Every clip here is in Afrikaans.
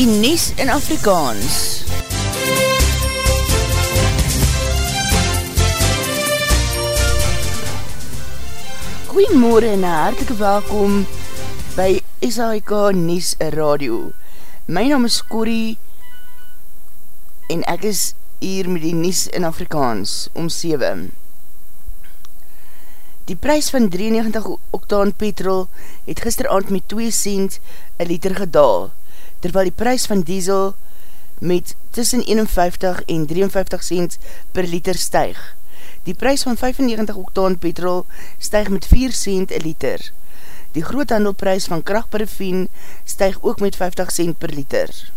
die Nies in Afrikaans. Goeiemorgen en hartelike welkom by SAIK Nies Radio. My naam is Corrie en ek is hier met die Nies in Afrikaans om 7. Die prijs van 93 oktaan petrol het gisteravond met 2 cent een liter gedaal terwyl die prijs van diesel met tussen 51 en 53 cent per liter stuig. Die prijs van 95 oktaan petrol stuig met 4 cent een liter. Die groothandelprys van krachtparafien stuig ook met 50 cent per liter.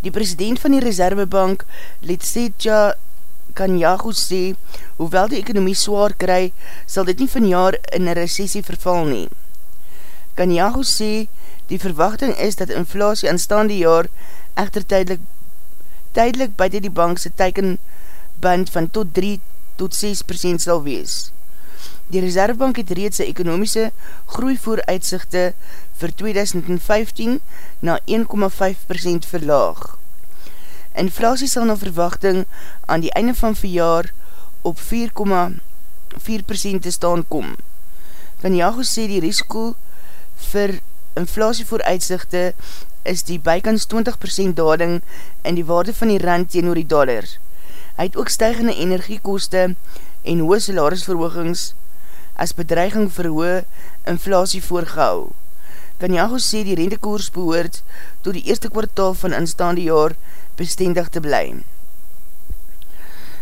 Die president van die Reservebank, Letsetja Kanyago sê, hoewel die ekonomie zwaar kry, sal dit nie van jaar in een recessie verval nie. Kanyago sê, Die verwachting is dat inflatie aanstaande jaar echter tydelik, tydelik buiten die bankse teikenband van tot 3 tot 6% sal wees. Die Reservebank het reeds sy ekonomiese groeivooruitzichte vir 2015 na 1,5% verlaag. Inflatie sal na verwachting aan die einde van verjaar op 4,4% te staan kom. Van Jago sê die risiko vir inflatie vooruitzichte is die bykans 20% daling in die waarde van die rand teen oor die dollar. Hy het ook stijgende energiekoste en hoge salarisverhoogings as bedreiging vir hoge inflatie voorgehou. Kanyago sê die rentekoers behoort tot die eerste kwartaal van instaande jaar bestendig te bly.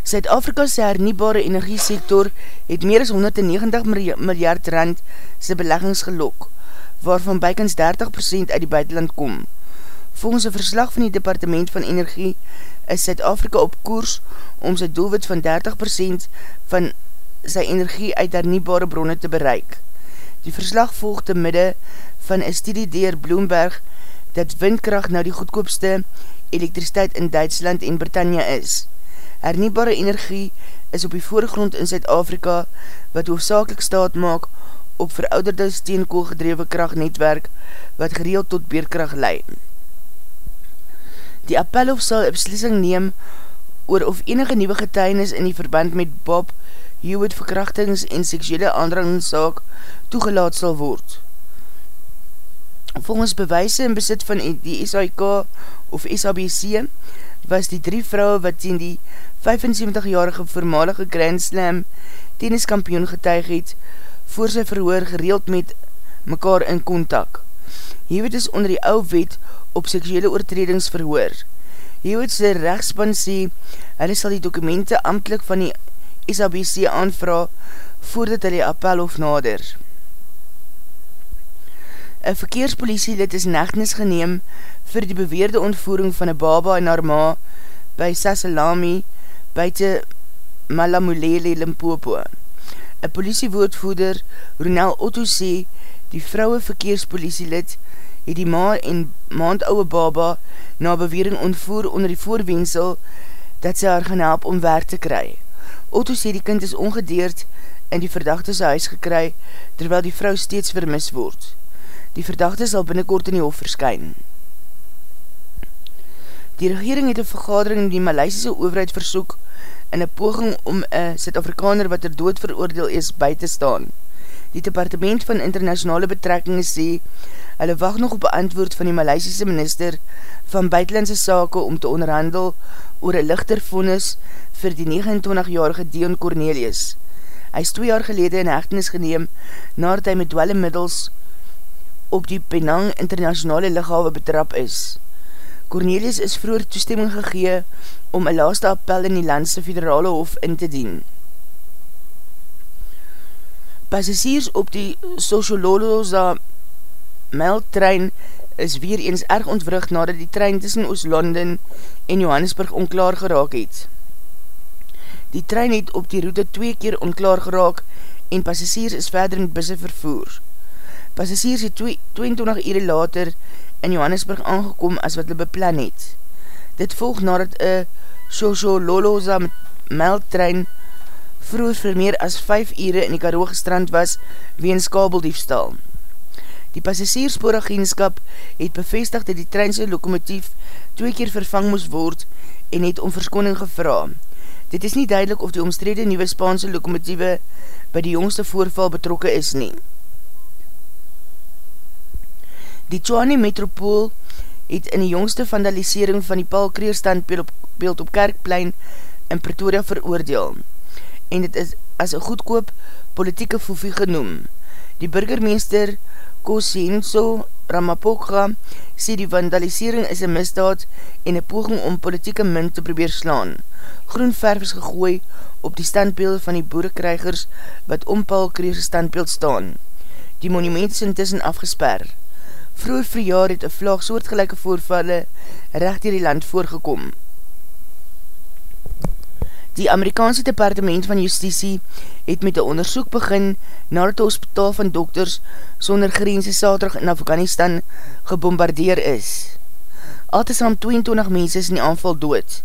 Zuid-Afrika sy herniebare energiesektor het meer as 190 miljard rand sy beleggings gelok, waarvan bykans 30% uit die buitenland kom. Volgens een verslag van die Departement van Energie is Zuid-Afrika op koers om sy doelwit van 30% van sy energie uit herniebare bronne te bereik. Die verslag volg te midde van een studie dier Bloomberg dat windkracht nou die goedkoopste elektriciteit in Duitsland en Britannia is. Herniebare energie is op die voorgrond in Zuid-Afrika wat hoofdzakelik staat maak op verouderde steenkool gedrewe krachtnetwerk wat gereeld tot beerkracht leid. Die appelhof sal een beslissing neem oor of enige nieuwe getuinis in die verband met Bob Hewitt verkrachtings en seksuele aandrangszaak toegelaat sal word. Volgens bewijse in besit van die SIK of SABC was die drie vrouwe wat teen die 75-jarige voormalige Grand Slam tenniskampioen getuig het, voor sy verhoor gereeld met mekaar in kontak. Hewitt is onder die ou wet op seksuele oortredings verhoor. Hewitt sy rechtspan sê, hy sal die dokumente amtlik van die SABC aanvra voordat die appel of nader. Een verkeerspolitie lid is nechtnis geneem vir die beweerde ontvoering van een baba en haar ma by Sassalami buiten Malamulele Limpopo. Een politiewoordvoeder, Ronel Otto, sê die vrouwe verkeerspolitielid het die ma en maand ouwe baba na bewering ontvoer onder die voorwensel dat sy haar gaan help om werk te kry. Otto sê die kind is ongedeerd in die verdachte sy huis gekry terwyl die vrou steeds vermis word. Die verdachte sal binnenkort in die hof verskyn. Die regering het een vergadering in die Maleisische overheid versoek in een poging om een Zuid-Afrikaner wat er dood veroordeel is by te staan. Die departement van internationale betrekkingen sê, hulle wacht nog op een antwoord van die Maleisische minister van buitenlandse sake om te onderhandel oor een lichter vonnis vir die 29-jarige Dion Cornelius. Hy is twee jaar gelede in hechtenis geneem nadat hy met dwelle middels op die Penang internationale lichawe betrap is. Cornelius is vroeger toestemming gegee om een laaste appel in die landse federale hof in te dien. Passasiers op die Socioloza meldtrein is weer eens erg ontwrug nadat die trein tussen Oost-London en Johannesburg onklaar geraak het. Die trein het op die route twee keer onklaar geraak en passasiers is verder in busse vervoer. Passasiers het 22 ure later in Johannesburg aangekom as wat hulle beplan het. Dit volg nadat een Shoshololoza meldtrein vroeger vir meer as 5 ure in die Karoo gestrand was weens kabeldiefstal. Die passasierspooragentskap het bevestig dat die treinse lokomotief twee keer vervang moes word en het om verskoning gevra. Dit is nie duidelik of die omstrede nieuwe Spaanse lokomotieve by die jongste voorval betrokke is nie. Die Chwane Metropool het in die jongste vandalisering van die Paul Kreerstand beeld op Kerkplein in Pretoria veroordeel en het is as een goedkoop politieke foefie genoem. Die burgermeester Kosienso Ramapokga sê die vandalisering is een misdaad en een poging om politieke munt te probeer slaan. Groen verf is gegooi op die standbeelde van die boerekrijgers wat om Paul Kreerse standbeeld staan. Die monument is intussen afgesper. Vroeger verjaar het een vlag soortgelijke voorvalle recht hier die land voorgekom. Die Amerikaanse Departement van Justitie het met een onderzoek begin na het hospitaal van dokters sonder grense saterig in Afghanistan gebombardeer is. Altesam 22 mense is in die aanval dood.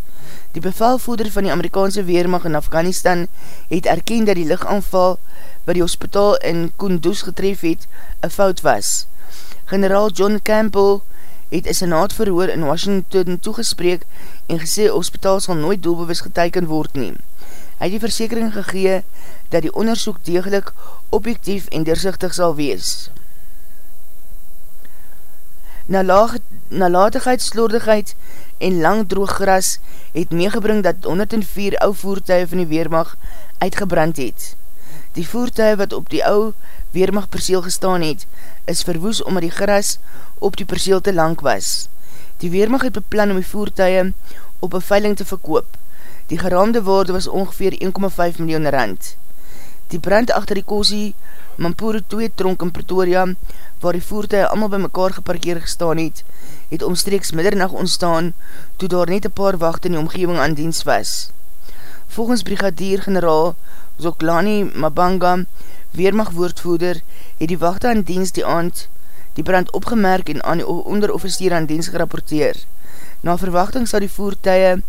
Die bevelvoeder van die Amerikaanse Weermacht in Afghanistan het erken dat die lichaanval wat die hospitaal in Kunduz getref het, een fout was. Generaal John Campbell het een senaatverhoor in Washington toegespreek en gesê hospitaal sal nooit doelbewus geteiken word neem. Hy het die versekering gegee dat die onderzoek degelijk objectief en deurzichtig sal wees. Nalatigheid, slordigheid en lang droog gras het meegebring dat 104 ou voertuig van die Weermacht uitgebrand het. Die voertuig wat op die ou Weermacht perseel gestaan het, is verwoes omdat die gras op die perseel te lang was. Die Weermacht het beplan om die voertuie op een veiling te verkoop. Die geraamde waarde was ongeveer 1,5 miljoen rand. Die brand achter die Kosi Mampuru 2 tronk in Pretoria, waar die voertuie allemaal by mekaar geparkeer gestaan het, het omstreeks middernacht ontstaan, toe daar net een paar wacht in die omgeving aan diens was. Volgens brigadier-generaal Zoklani Mabanga, weermachtwoordvoeder, het die wachte aan diens die aand die brand opgemerk en aan die onderofficier aan diens gerapporteer. Na verwachting sal die voertuie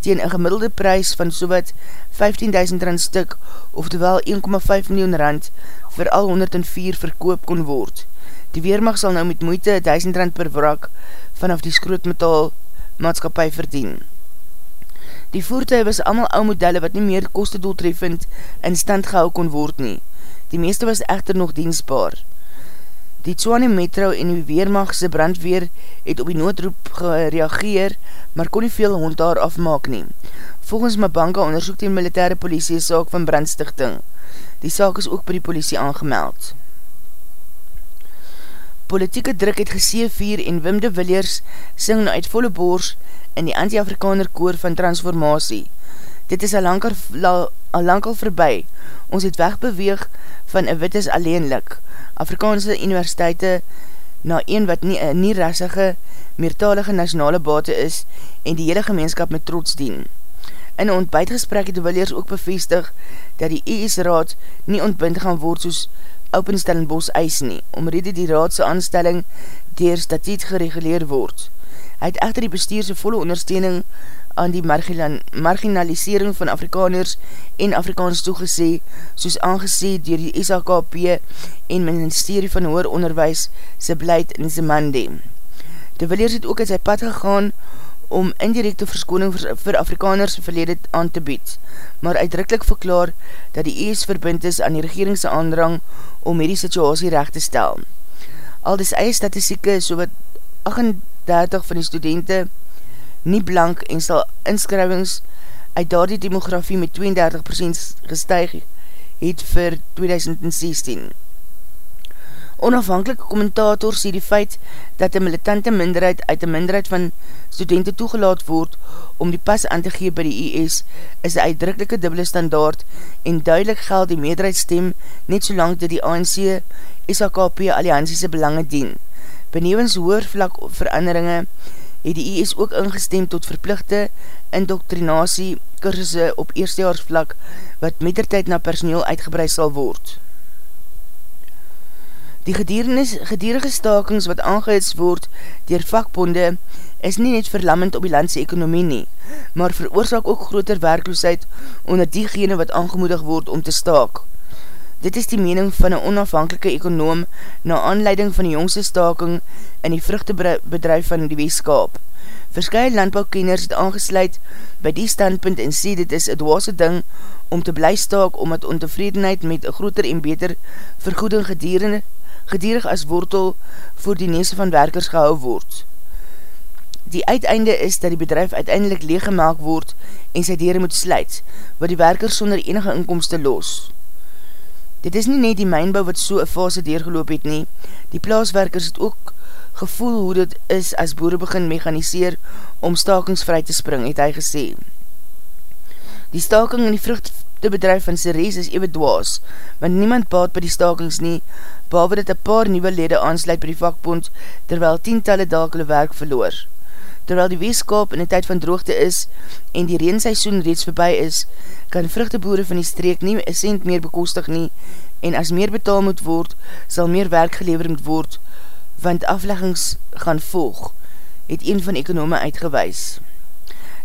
teen een gemiddelde prijs van sowat 15.000 rand stuk, oftewel 1,5 miljoen rand, vir al 104 verkoop kon word. Die Weermacht sal nou met moeite 1000 rand per wrak vanaf die skrootmetaal maatskapie verdien. Die voertuig was allemaal ou modelle wat nie meer kostedoeltreffend in stand gehou kon word nie. Die meeste was echter nog diensbaar. Die Tswane Metro en die Weermachtse brandweer het op die noodroep gereageer, maar kon nie veel hond daar afmaak nie. Volgens Mabanka onderzoek die militaire politie saak van brandstichting. Die saak is ook by die politie aangemeld. Politieke druk het geseevier en Wim de Villiers sing nou uit volle boors in die anti-Afrikaner koor van transformatie. Dit is al lang al, al, lang al verby. Ons het wegbeweeg van een wit is alleenlik. Afrikaanse universiteite na een wat nie, nie rassige, meertalige nationale bate is en die hele gemeenskap met trots dien. In een ontbijtgesprek het de Willeers ook bevestig dat die ES-raad nie ontbind gaan word soos Openstellenbos eis nie, omrede die raadse aanstelling dier statiet gereguleer word. Hy het echter die bestuurse volle ondersteuning aan die marginalisering van Afrikaners en Afrikaners toegesê, soos aangesê dier die SAKP en Ministerie van Hoor Onderwijs se beleid in Zemande. De Willeers het ook uit sy pad gegaan om indirecte verskoning vir Afrikaners verlede aan te bied, maar uitdrukkelijk verklaar dat die ES verbind is aan die regeringse aandrang om hierdie situasie recht te stel. Al dis eie statistieke so wat 38 van die studenten nie blank en sal inskrywings uit daardie demografie met 32% gestuig het vir 2016. Onafhankelike kommentator sê die feit dat die militante minderheid uit die minderheid van studenten toegelaat word om die pas aan te gee by die IS is die uitdrukkelike dubbele standaard en duidelik geld die meerderheidsstem net so lang dat die ANC SAKP alliansiese belange dien. Benevens hoer vlak veranderinge het die IS ook ingestem tot verplichte indoctrinatie kursusse op eerstejaarsvlak wat mettertijd na personeel uitgebreid sal word. Die gedierige stakings wat aangehits word dier vakbonde is nie net verlammend op die landse ekonomie nie, maar veroorzaak ook groter werkloosheid onder diegene wat aangemoedig word om te staak. Dit is die mening van een onafhankelike ekonoom na aanleiding van die jongste staking in die vruchtebedrijf van die weeskaap. Verskye landbouwkenners het aangesluit by die standpunt en sê dit is het dwaase ding om te bly staak omdat ontevredenheid met een groter en beter vergoeding gedierig as wortel voor die neese van werkers gehou word. Die uiteinde is dat die bedrijf uiteindelik leeggemaak word en sy dieren moet sluit, wat die werkers sonder enige inkomste los. Dit is nie net die mijnbouw wat so een fase deurgeloop het nie, die plaaswerkers het ook gevoel hoe dit is as boere begin mechaniseer om stakingsvry te spring, het hy gesê. Die staking in die vruchtebedrijf van Ceres is ewe dwaas, want niemand baat by die stakings nie, behalwe dat een paar nieuwe lede aansluit by die vakbond, terwyl tientalle dalk hulle werk verloor terwyl die weeskap in die tyd van droogte is en die reenseisoen reeds voorbij is, kan vruchteboere van die streek nie een cent meer bekostig nie en as meer betaal moet word, sal meer werk gelever moet word, want afleggings gaan volg, het een van ekonome uitgewys.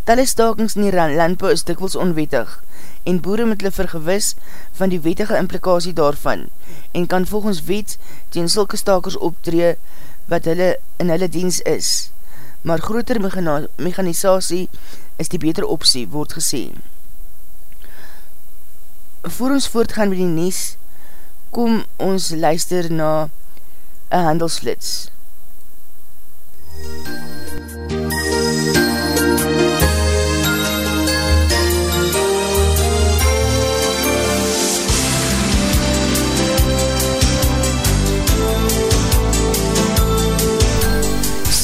Talle stakings in die landbouw is dikwels onwettig en boere moet hulle vergewis van die wettige implikasie daarvan en kan volgens wet teen sulke stakers optree wat hulle in hulle diens is maar groter mechanisatie is die beter optie, word gesê. Voor ons voortgaan met die nies, kom ons luister na een handelsflits.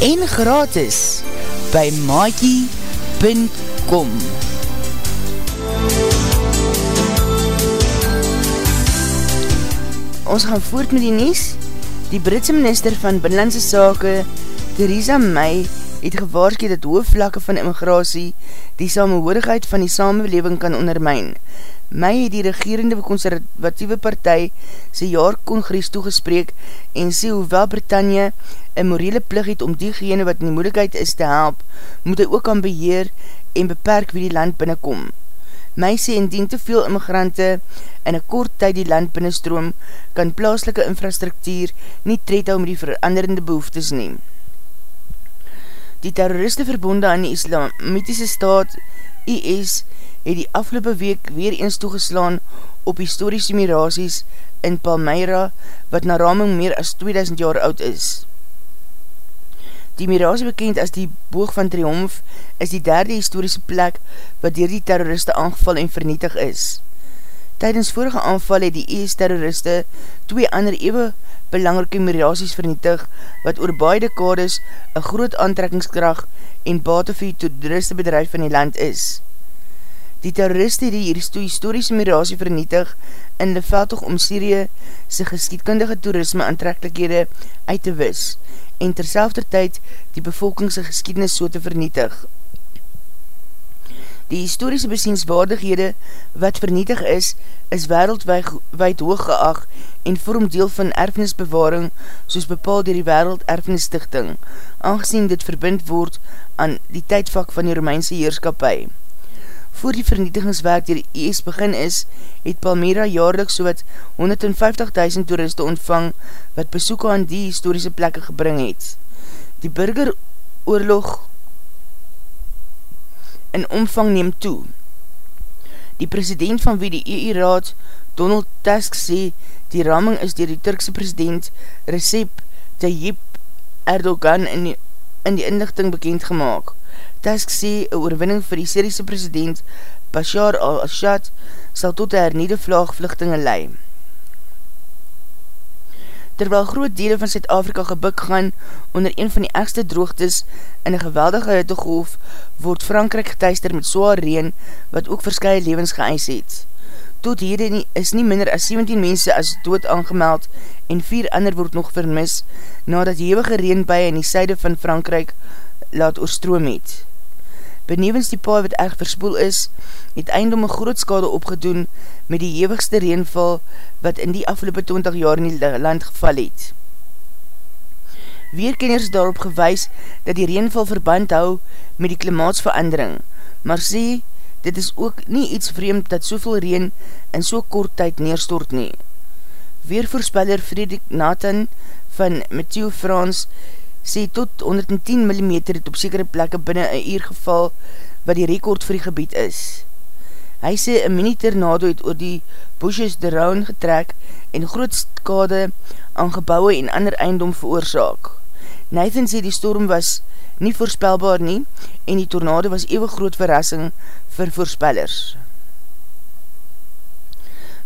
en gratis by maakie.com Ons gaan voort met die nies. Die Britse minister van Binnenlandse Sake, Theresa May, het gewaarskie dat hoofvlakke van immigratie die samenhoorigheid van die samenleving kan ondermijn. My het die regerende conservatieve partij sy jaarkongres toegespreek en sê hoewel Britannia een morele plig het om diegene wat in die moeilijkheid is te help, moet hy ook aan beheer en beperk wie die land binnenkom. My sê indien te veel immigrante in een kort tyd die land binnenstroom, kan plaaslike infrastruktuur nie tred hou met die veranderende behoeftes neem. Die terroriste verbonde aan die islamitiese staat IS het die afgelopen week weer eens toegeslaan op historische miraties in Palmyra wat na raming meer as 2000 jaar oud is. Die miratie bekend as die boog van triomf is die derde historische plek wat dier die terroriste aangeval en vernietig is. Tijdens vorige aanval het die IS-terroriste twee ander ewe belangrike miraties vernietig wat oor baie dekades een groot aantrekkingskracht en bate vir die toeriste bedrijf van die land is. Die terroriste die historische miratie vernietig in die veldtocht om Syrië sy geskietkundige toerisme aantrekkelikhede uit te wis en terselfde tyd die bevolkingse geskiednis so te vernietig. Die historische besienswaardighede wat vernietig is, is wereldwijd hoog geag en vorm deel van erfenisbewaring soos bepaal dier die wereld erfenisstichting, aangezien dit verbind word aan die tydvak van die Romeinse heerskapie. Voor die vernietigingswerk dier die IS begin is, het Palmyra jaarlik so wat 150.000 toeriste ontvang wat besoek aan die historische plekke gebring het. Die burgeroorlog in omvang neem toe. Die president van wie die EU-raad, Donald Tusk, sê die raming is dier die Turkse president Recep Tayyip Erdogan in die, in die inlichting bekend gemaakt. Tusk sê een oorwinning vir die Syriese president Bashar al-Assad sal tot een hernieuwde vlaagvluchtinge leie. Terwyl groot dele van Zuid-Afrika gebuk gaan onder een van die ergste droogtes in een geweldige hittegolf, word Frankrijk getuister met zwaar reen wat ook verskye levens geëis het. Tot hierde is nie minder as 17 mense as dood aangemeld en 4 ander word nog vermis nadat hewige reenbuie in die syde van Frankrijk laat oorstroom het. Benevens die paai wat erg verspoel is, het eindom een groot skade opgedoen met die hevigste reenval wat in die afgelopen 20 jaar in die land geval het. Weerkenners daarop gewys dat die reenval verband hou met die klimaatsverandering, maar sê, dit is ook nie iets vreemd dat soveel reen in so kort tyd neerstort nie. Weervoorspeller Frederik Nathan van Mathieu France sê tot 110 mm het op sekere plekke binnen een uur geval wat die rekord vir die gebied is. Hy sê een mini-tornado het oor die bushes de Round getrek en groot skade aan gebouwe en ander eindom veroorzaak. Nathan sê die storm was nie voorspelbaar nie en die tornado was eeuwig groot verrassing vir voorspellers.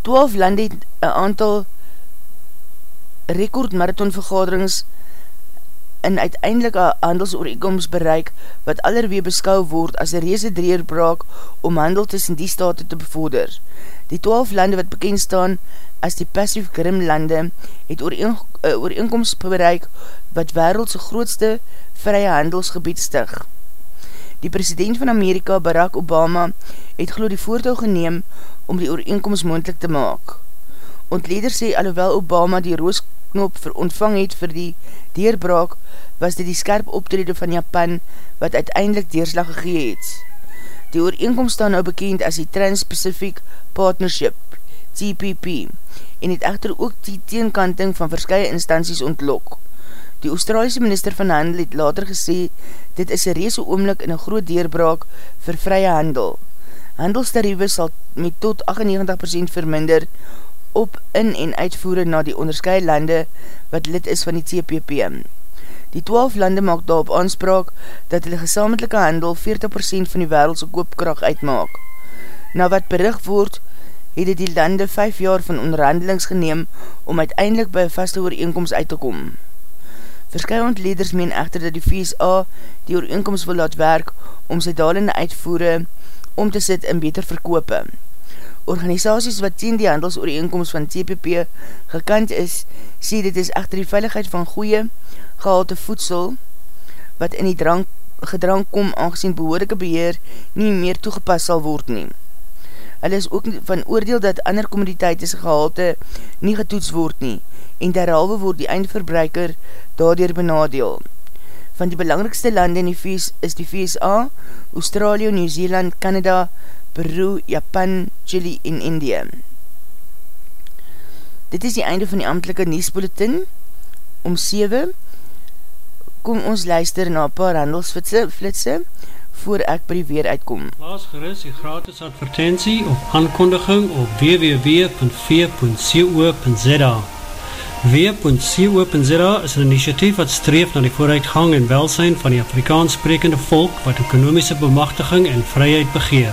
12 lande het een aantal rekord marathon in uiteindelike handelsooreenkomst bereik wat allerwee beskou word as een reese dreerbraak om handel tussen die state te bevorder. Die 12 lande wat bekend staan as die Passive Grim lande het ooreenkomst bereik wat wereldse grootste vrye handelsgebied stig. Die president van Amerika, Barack Obama, het geloof die voortou geneem om die ooreenkomst moendlik te maak. Ontleder sê alhoewel Obama die roosknop ver ontvang het vir die deurbraak, was dit die skerp optrede van Japan wat uiteindelik deerslag gegee het. Die ooreenkomst staan nou bekend as die Trans-Pacific Partnership, TPP, en het echter ook die teenkanting van verskye instanties ontlok. Die Australiese minister van Handel het later gesê, dit is een reese oomlik in een groot deurbraak vir vrye handel. Handelstariewe sal met tot 98% verminder op in- en uitvoere na die onderskye lande wat lid is van die TPP. Die 12 lande maak daarop aanspraak dat hulle gesamelike handel 40% van die wereldse koopkracht uitmaak. Na wat bericht word, het die lande 5 jaar van onderhandelings geneem om uiteindelik by vaste ooreenkomst uit te kom. Verskye ontleders meen echter dat die VSA die ooreenkomst wil laat werk om sy dalende uitvoere om te sit in beter verkope. Organisaties wat teen die handelsooreenkomst van TPP gekant is, sê dit is echter die veiligheid van goeie gehalte voedsel wat in die drank, gedrang kom aangezien behoorlijke beheer nie meer toegepas sal word nie. Hulle is ook van oordeel dat ander commoditeite gehalte nie getoets word nie en derhalwe word die eindverbruiker daardoor benadeel. Van die belangrikste lande in die VS is die VSA, Australië, Nieuw-Zeeland, Canada, Peru, Japan, Chile en India. Dit is die einde van die amtelike nieuwsbulletin. Om 7 kom ons luister na paar handelsflitse voor ek by die weer uitkom. Laas geris die gratis advertentie of aankondiging op www.v.co.za W.co.za is een initiatief wat streef na die vooruitgang en welsijn van die Afrikaans sprekende volk wat ekonomische bemachtiging en vryheid begeer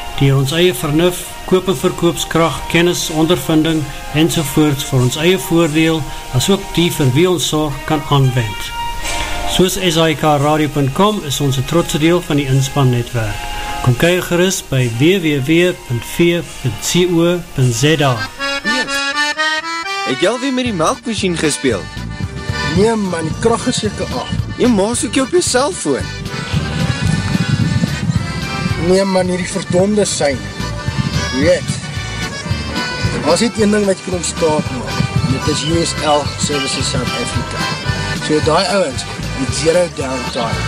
die ons eie vernuf, koop en verkoopskracht, kennis, ondervinding en sovoorts vir ons eie voordeel, as ook die vir wie ons zorg kan aanwend. Soos SIKRadio.com is ons een trotse deel van die inspannetwerk. Kom kyk gerust by www.v.co.za Het jy alweer met die melkmachine gespeeld? Nee man, die kracht is jyke af. Jy maas ook jy op jy cellfoon. Nee man, hierdie verdonde sein. Weet, was dit een ding wat jy kan ontstaan maak. En dit is USL Services South Africa. So die ouwens, met zero downtime.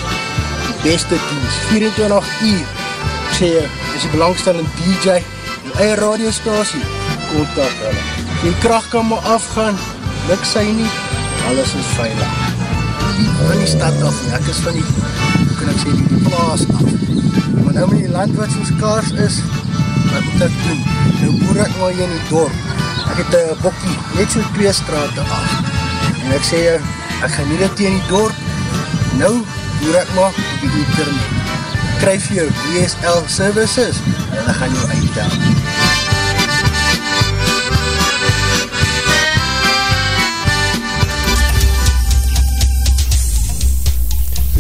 Die beste dienst, 24 uur. Ek sê jy, is die belangstellende DJ, die eie radiostasie, kontak hulle. Die kracht kan maar afgaan, luk sy nie, alles is veilig. Van die stad af, en ek is van die, hoe kan ek sê, die plaas af. Maar nou met die land wat soos kaars is, wat moet ek doen? Nou boer ek maar hier in die dorp. Ek het een bokkie, net so twee straten af. En ek sê, ek gaan nie dit in die dorp, nou boer ek maar op die internet. Kryf jou DSL services, en ek gaan jou uitdaan.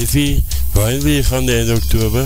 Liffie, waar wil jy gaan die einde oktober?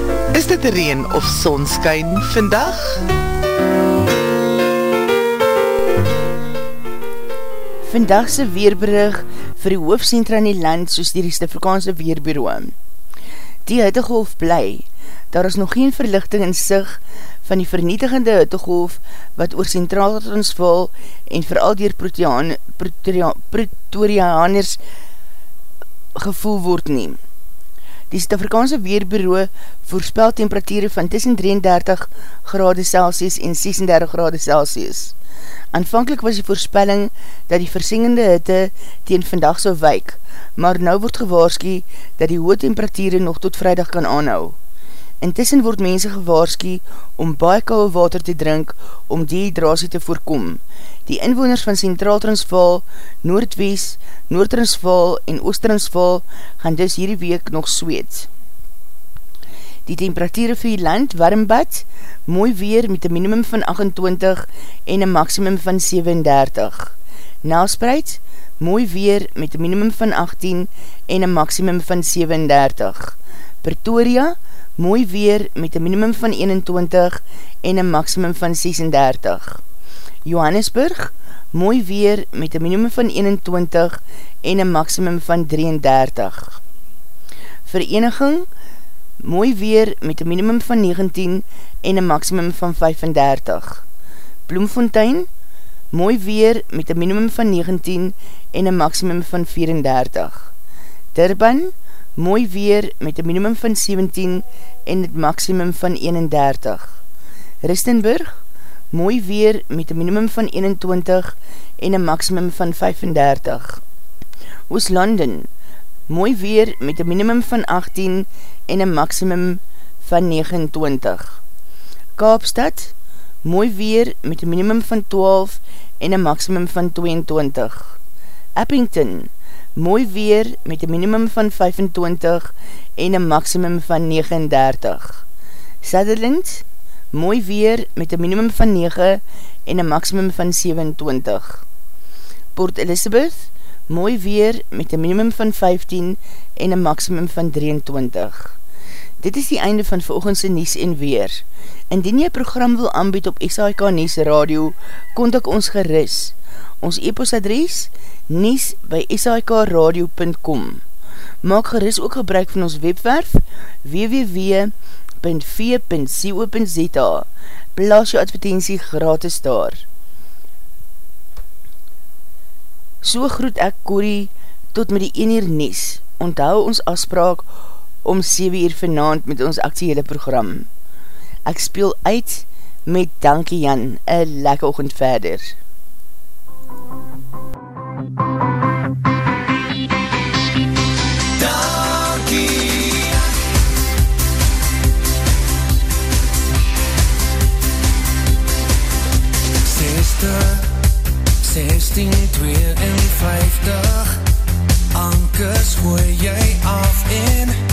Is dit reen of sonskyn vandag? Vandagse weerberig vir die hoofdcentra in die land soos die Ristafrikaanse Weerbureau. Die hittegolf bly, daar is nog geen verlichting in sig van die vernietigende hittegolf wat oor centraal transval en vooral dier Pretoriaaners gevoel word neem. Die Suid-Afrikaanse Weerbureau voorspel temperatuur van tussen 33 grade Celsius en 36 grade Celsius. Aanvankelijk was die voorspelling dat die versengende hitte teen vandag sal wyk, maar nou word gewaarski dat die hoë temperatuur nog tot vrijdag kan aanhou. Intussen word mense gewaarski om baie kouwe water te drink om dehydrasie te voorkom. Die inwoners van Centraal Transvaal, Noordwees, Noord-Transvaal en Oost-Transvaal gaan dus hierdie week nog sweet. Die temperatuur vir die land warmbad, mooi weer met een minimum van 28 en een maximum van 37. Nelspreid, mooi weer met een minimum van 18 en een maximum van 37. Pretoria, mooi weer met een minimum van 21 en een maximum van 36. Johannesburg, mooi weer met een minimum van 21 en een maximum van 33. Vereniging, mooi weer met een minimum van 19 en een maximum van 35. Bloemfontein, mooi weer met een minimum van 19 en een maximum van 34. Durban, mooi weer met een minimum van 17 en het maximum van 31. Ristenburg, mooi weer met een minimum van 21 en een maximum van 35. Ooslanden, mooi weer met een minimum van 18 en een maximum van 29. Kaapstad, mooi weer met een minimum van 12 en een maximum van 22. Eppington, mooi weer met een minimum van 25 en een maximum van 39. Sutherland, mooi weer met een minimum van 9 en een maximum van 27. Port Elizabeth, mooi weer met een minimum van 15 en een maximum van 23. Dit is die einde van volgendse Nies en Weer. Indien jy program wil aanbied op SAIK Nies Radio, kontak ons geris. Ons e-postadres nies by sikradio.com Maak geris ook gebruik van ons webwerf www.v.co.za Plaas jou advertentie gratis daar. So groet ek Corrie tot met die 1 uur nies. Onthou ons afspraak om 7 uur vanavond met ons actiele program. Ek speel uit met Dankie Jan, een lekker oogend verder. Thank you. 50 Ankers gooi jy af en